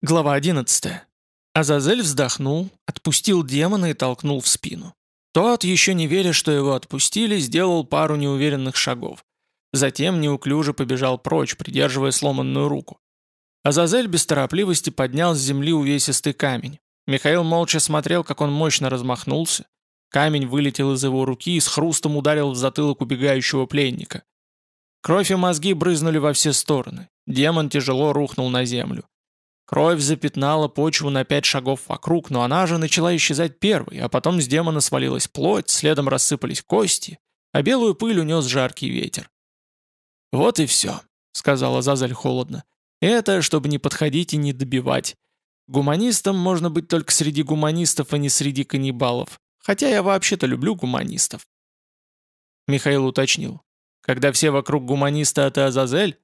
Глава 11. Азазель вздохнул, отпустил демона и толкнул в спину. Тот, еще не веря, что его отпустили, сделал пару неуверенных шагов. Затем неуклюже побежал прочь, придерживая сломанную руку. Азазель без торопливости поднял с земли увесистый камень. Михаил молча смотрел, как он мощно размахнулся. Камень вылетел из его руки и с хрустом ударил в затылок убегающего пленника. Кровь и мозги брызнули во все стороны. Демон тяжело рухнул на землю. Кровь запятнала почву на пять шагов вокруг, но она же начала исчезать первой, а потом с демона свалилась плоть, следом рассыпались кости, а белую пыль унес жаркий ветер. «Вот и все», — сказала Зазель холодно. «Это, чтобы не подходить и не добивать. Гуманистом можно быть только среди гуманистов, а не среди каннибалов. Хотя я вообще-то люблю гуманистов». Михаил уточнил. «Когда все вокруг гуманиста, а ты Азазель?»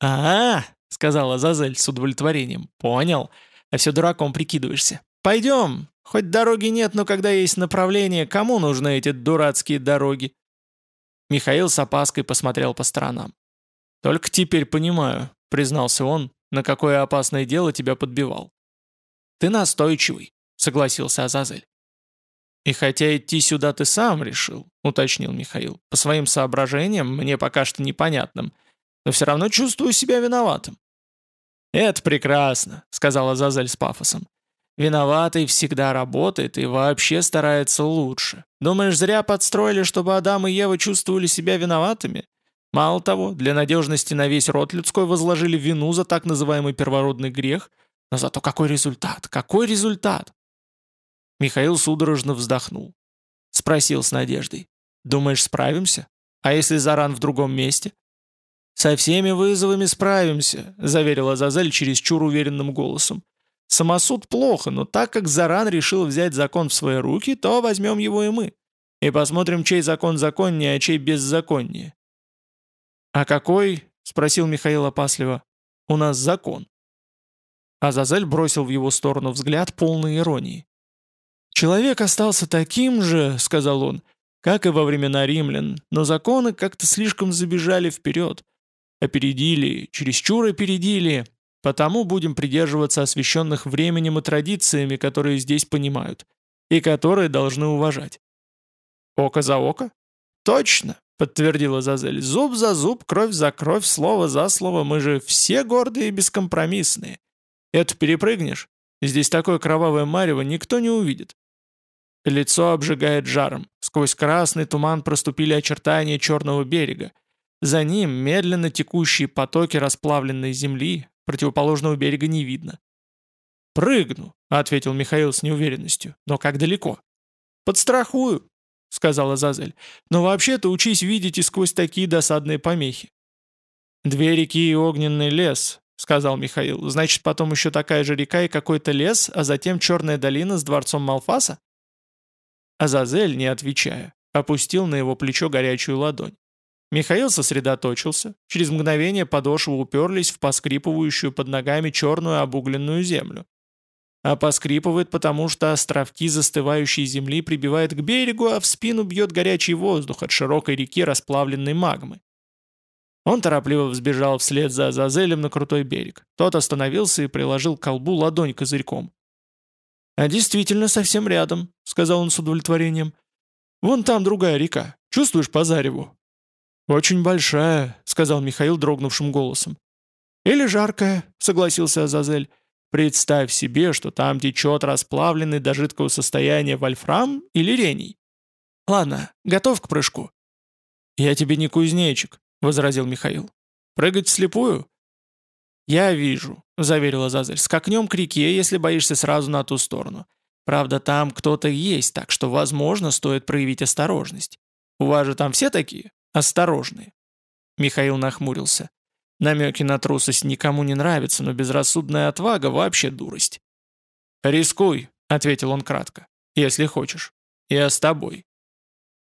«А-а-а!» Сказала Зазель с удовлетворением. «Понял. А все дураком прикидываешься. Пойдем. Хоть дороги нет, но когда есть направление, кому нужны эти дурацкие дороги?» Михаил с опаской посмотрел по сторонам. «Только теперь понимаю», — признался он, «на какое опасное дело тебя подбивал». «Ты настойчивый», — согласился Азазель. «И хотя идти сюда ты сам решил», — уточнил Михаил, «по своим соображениям, мне пока что непонятным, но все равно чувствую себя виноватым. «Это прекрасно», — сказала Зазель с пафосом. «Виноватый всегда работает и вообще старается лучше. Думаешь, зря подстроили, чтобы Адам и Ева чувствовали себя виноватыми? Мало того, для надежности на весь род людской возложили вину за так называемый первородный грех, но зато какой результат? Какой результат?» Михаил судорожно вздохнул. Спросил с надеждой. «Думаешь, справимся? А если Заран в другом месте?» «Со всеми вызовами справимся», — заверила Зазель чересчур уверенным голосом. «Самосуд плохо, но так как Заран решил взять закон в свои руки, то возьмем его и мы. И посмотрим, чей закон законнее, а чей беззаконнее». «А какой?» — спросил Михаил опасливо. «У нас закон». Азазель бросил в его сторону взгляд полной иронии. «Человек остался таким же», — сказал он, — «как и во времена римлян, но законы как-то слишком забежали вперед. Опередили, чересчур опередили. Потому будем придерживаться освященных временем и традициями, которые здесь понимают, и которые должны уважать. Око за око? Точно, подтвердила Зазель. Зуб за зуб, кровь за кровь, слово за слово. Мы же все гордые и бескомпромиссные. Это перепрыгнешь? Здесь такое кровавое марево никто не увидит. Лицо обжигает жаром. Сквозь красный туман проступили очертания черного берега. За ним медленно текущие потоки расплавленной земли, противоположного берега не видно. «Прыгну», — ответил Михаил с неуверенностью. «Но как далеко?» «Подстрахую», — сказала Зазель. «Но вообще-то учись видеть и сквозь такие досадные помехи». «Две реки и огненный лес», — сказал Михаил. «Значит, потом еще такая же река и какой-то лес, а затем черная долина с дворцом Малфаса?» Азазель, не отвечая, опустил на его плечо горячую ладонь. Михаил сосредоточился, через мгновение подошвы уперлись в поскрипывающую под ногами черную обугленную землю. А поскрипывает потому, что островки застывающей земли прибивает к берегу, а в спину бьет горячий воздух от широкой реки расплавленной магмы. Он торопливо взбежал вслед за Азазелем на крутой берег. Тот остановился и приложил к колбу ладонь козырьком. «А действительно совсем рядом», — сказал он с удовлетворением. «Вон там другая река. Чувствуешь по зареву? «Очень большая», — сказал Михаил дрогнувшим голосом. «Или жаркая», — согласился Азазель. «Представь себе, что там течет расплавленный до жидкого состояния вольфрам или рений. Ладно, готов к прыжку». «Я тебе не кузнечик», — возразил Михаил. «Прыгать вслепую?» «Я вижу», — заверил Азазель. «Скакнем к реке, если боишься сразу на ту сторону. Правда, там кто-то есть, так что, возможно, стоит проявить осторожность. У вас же там все такие?» Осторожны. Михаил нахмурился. Намеки на трусость никому не нравятся, но безрассудная отвага вообще дурость. «Рискуй», — ответил он кратко, — «если хочешь. Я с тобой».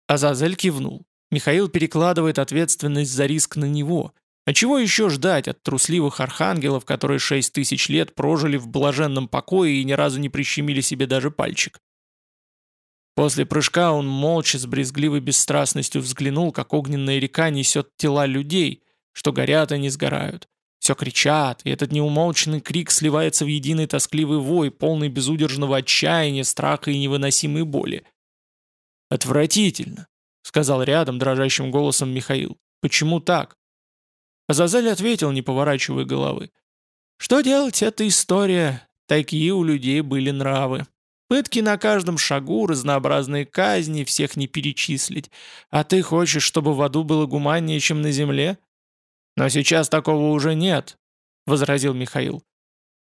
Азазель кивнул. Михаил перекладывает ответственность за риск на него. А чего еще ждать от трусливых архангелов, которые шесть тысяч лет прожили в блаженном покое и ни разу не прищемили себе даже пальчик? После прыжка он молча с брезгливой бесстрастностью взглянул, как огненная река несет тела людей, что горят и не сгорают. Все кричат, и этот неумолчный крик сливается в единый тоскливый вой, полный безудержного отчаяния, страха и невыносимой боли. «Отвратительно», — сказал рядом дрожащим голосом Михаил. «Почему так?» Азазель ответил, не поворачивая головы. «Что делать, это история. Такие у людей были нравы. Пытки на каждом шагу, разнообразные казни, всех не перечислить. А ты хочешь, чтобы в аду было гуманнее, чем на земле? Но сейчас такого уже нет, — возразил Михаил.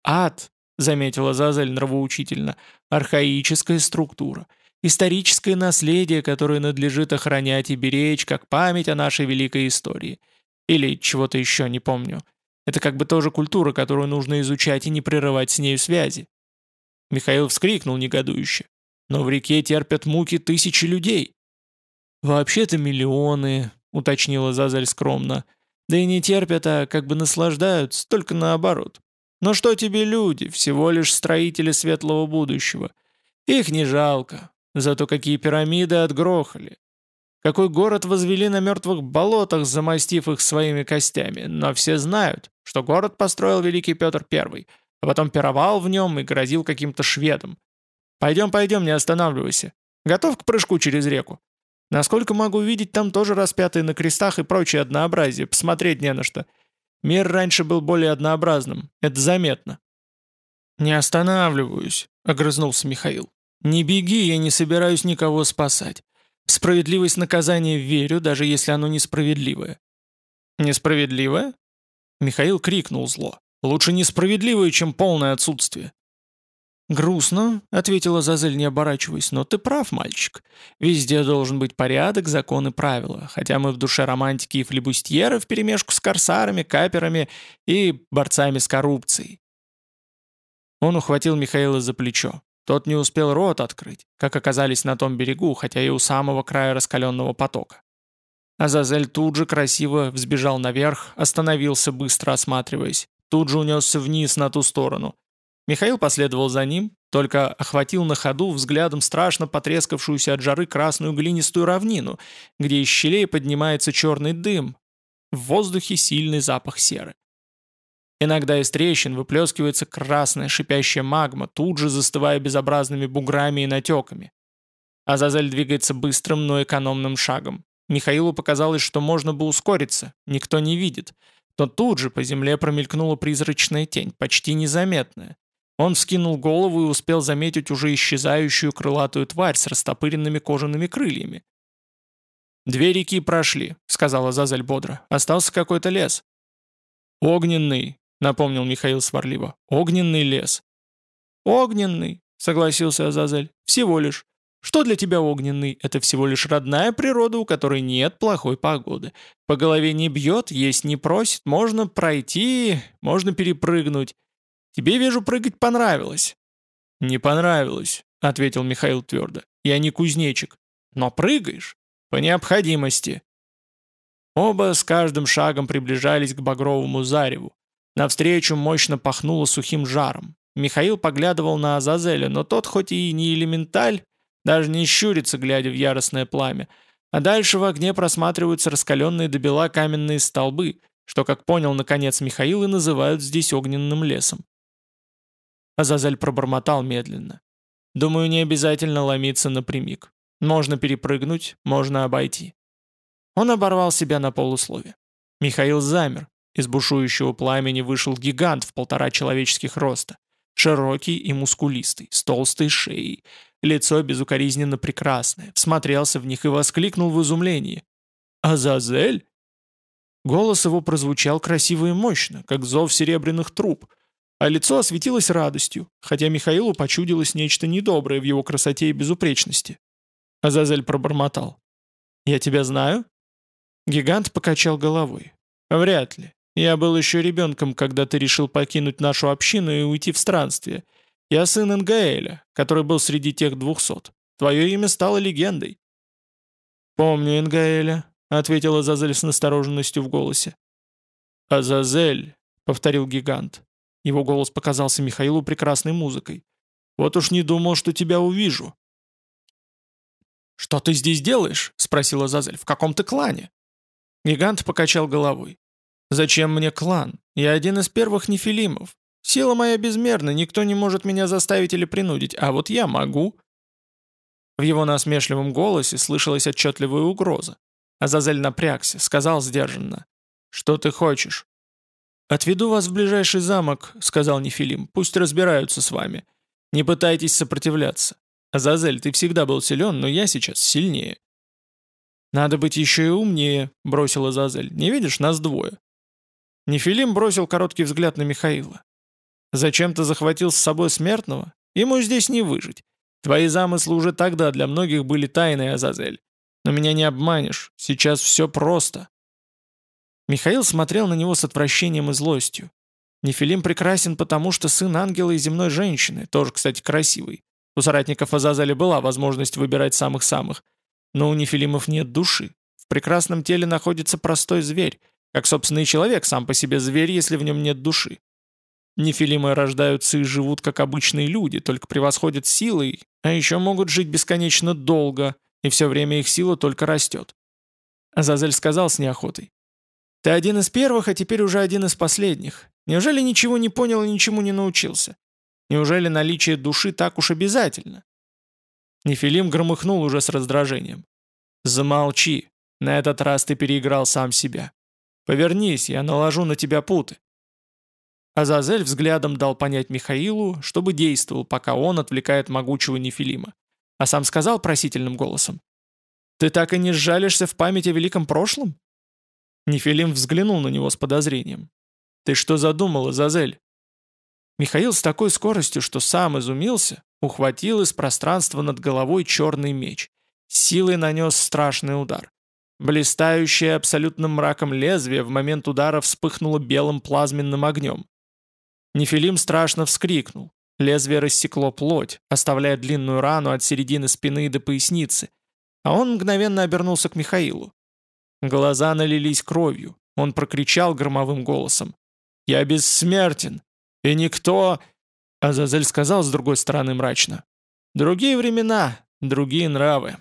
Ад, — заметила Зазель нравоучительно, — архаическая структура, историческое наследие, которое надлежит охранять и беречь, как память о нашей великой истории. Или чего-то еще, не помню. Это как бы тоже культура, которую нужно изучать и не прерывать с нею связи. Михаил вскрикнул негодующе. «Но в реке терпят муки тысячи людей». «Вообще-то миллионы», — уточнила Зазель скромно. «Да и не терпят, а как бы наслаждаются, только наоборот. Но что тебе люди, всего лишь строители светлого будущего? Их не жалко, зато какие пирамиды отгрохали. Какой город возвели на мертвых болотах, замостив их своими костями. Но все знают, что город построил великий Петр Первый — а потом пировал в нем и грозил каким-то шведом. «Пойдем, пойдем, не останавливайся. Готов к прыжку через реку? Насколько могу видеть, там тоже распятые на крестах и прочее однообразие, посмотреть не на что. Мир раньше был более однообразным, это заметно». «Не останавливаюсь», — огрызнулся Михаил. «Не беги, я не собираюсь никого спасать. В справедливость наказания верю, даже если оно несправедливое». «Несправедливое?» Михаил крикнул зло. Лучше несправедливое, чем полное отсутствие». «Грустно», — ответила Зазель, не оборачиваясь, — «но ты прав, мальчик. Везде должен быть порядок, законы, правила. Хотя мы в душе романтики и флебустьеры вперемешку с корсарами, каперами и борцами с коррупцией». Он ухватил Михаила за плечо. Тот не успел рот открыть, как оказались на том берегу, хотя и у самого края раскаленного потока. Азазель тут же красиво взбежал наверх, остановился, быстро осматриваясь тут же унесся вниз на ту сторону. Михаил последовал за ним, только охватил на ходу взглядом страшно потрескавшуюся от жары красную глинистую равнину, где из щелей поднимается черный дым, в воздухе сильный запах серы. Иногда из трещин выплескивается красная шипящая магма, тут же застывая безобразными буграми и натеками. Азазель двигается быстрым, но экономным шагом. Михаилу показалось, что можно бы ускориться, никто не видит, но тут же по земле промелькнула призрачная тень, почти незаметная. Он вскинул голову и успел заметить уже исчезающую крылатую тварь с растопыренными кожаными крыльями. «Две реки прошли», — сказала Зазель бодро. «Остался какой-то лес». «Огненный», — напомнил Михаил сварливо. «Огненный лес». «Огненный», — согласился Азазель. «Всего лишь. Что для тебя огненный? Это всего лишь родная природа, у которой нет плохой погоды. По голове не бьет, есть не просит, можно пройти, можно перепрыгнуть. Тебе, вижу, прыгать понравилось». «Не понравилось», — ответил Михаил твердо. «Я не кузнечик. Но прыгаешь. По необходимости». Оба с каждым шагом приближались к багровому зареву. Навстречу мощно пахнуло сухим жаром. Михаил поглядывал на Азазеля, но тот хоть и не элементаль, даже не щурится, глядя в яростное пламя. А дальше в огне просматриваются раскаленные до бела каменные столбы, что, как понял наконец Михаил, и называют здесь огненным лесом. Азазель пробормотал медленно. «Думаю, не обязательно ломиться напрямик. Можно перепрыгнуть, можно обойти». Он оборвал себя на полуслове. Михаил замер. Из бушующего пламени вышел гигант в полтора человеческих роста. Широкий и мускулистый, с толстой шеей, лицо безукоризненно прекрасное, всмотрелся в них и воскликнул в изумлении. «Азазель?» Голос его прозвучал красиво и мощно, как зов серебряных труб, а лицо осветилось радостью, хотя Михаилу почудилось нечто недоброе в его красоте и безупречности. Азазель пробормотал. «Я тебя знаю?» Гигант покачал головой. «Вряд ли. Я был еще ребенком, когда ты решил покинуть нашу общину и уйти в странствие. Я сын Ингаэля, который был среди тех двухсот. Твое имя стало легендой». «Помню Ингаэля», — ответила Азазель с настороженностью в голосе. «Азазель», — повторил гигант. Его голос показался Михаилу прекрасной музыкой. «Вот уж не думал, что тебя увижу». «Что ты здесь делаешь?» — спросила Азазель. «В каком ты клане?» Гигант покачал головой. «Зачем мне клан? Я один из первых нефилимов. Сила моя безмерна, никто не может меня заставить или принудить, а вот я могу». В его насмешливом голосе слышалась отчетливая угроза. Азазель напрягся, сказал сдержанно. «Что ты хочешь?» «Отведу вас в ближайший замок», — сказал Нефилим. «Пусть разбираются с вами. Не пытайтесь сопротивляться. Азазель, ты всегда был силен, но я сейчас сильнее». «Надо быть еще и умнее», — бросил Азазель. «Не видишь, нас двое». Нефилим бросил короткий взгляд на Михаила. «Зачем ты захватил с собой смертного? Ему здесь не выжить. Твои замыслы уже тогда для многих были тайной, Азазель. Но меня не обманешь, сейчас все просто». Михаил смотрел на него с отвращением и злостью. Нефилим прекрасен потому, что сын ангела и земной женщины, тоже, кстати, красивый. У соратников Азазеля была возможность выбирать самых-самых. Но у нефилимов нет души. В прекрасном теле находится простой зверь, как собственный человек сам по себе зверь, если в нем нет души. Нефилимы рождаются и живут как обычные люди, только превосходят силой, а еще могут жить бесконечно долго, и все время их сила только растет. Азазель сказал с неохотой. «Ты один из первых, а теперь уже один из последних. Неужели ничего не понял и ничему не научился? Неужели наличие души так уж обязательно?» Нефилим громыхнул уже с раздражением. «Замолчи. На этот раз ты переиграл сам себя. Повернись, я наложу на тебя путы». Азазель взглядом дал понять Михаилу, чтобы действовал, пока он отвлекает могучего Нефилима. А сам сказал просительным голосом. «Ты так и не сжалишься в память о великом прошлом?» Нефилим взглянул на него с подозрением. «Ты что задумал, Азазель?» Михаил с такой скоростью, что сам изумился, ухватил из пространства над головой черный меч. Силой нанес страшный удар. Блистающее абсолютным мраком лезвие в момент удара вспыхнуло белым плазменным огнем. Нефилим страшно вскрикнул. Лезвие рассекло плоть, оставляя длинную рану от середины спины до поясницы, а он мгновенно обернулся к Михаилу. Глаза налились кровью. Он прокричал громовым голосом. «Я бессмертен! И никто...» Азазель сказал с другой стороны мрачно. «Другие времена, другие нравы.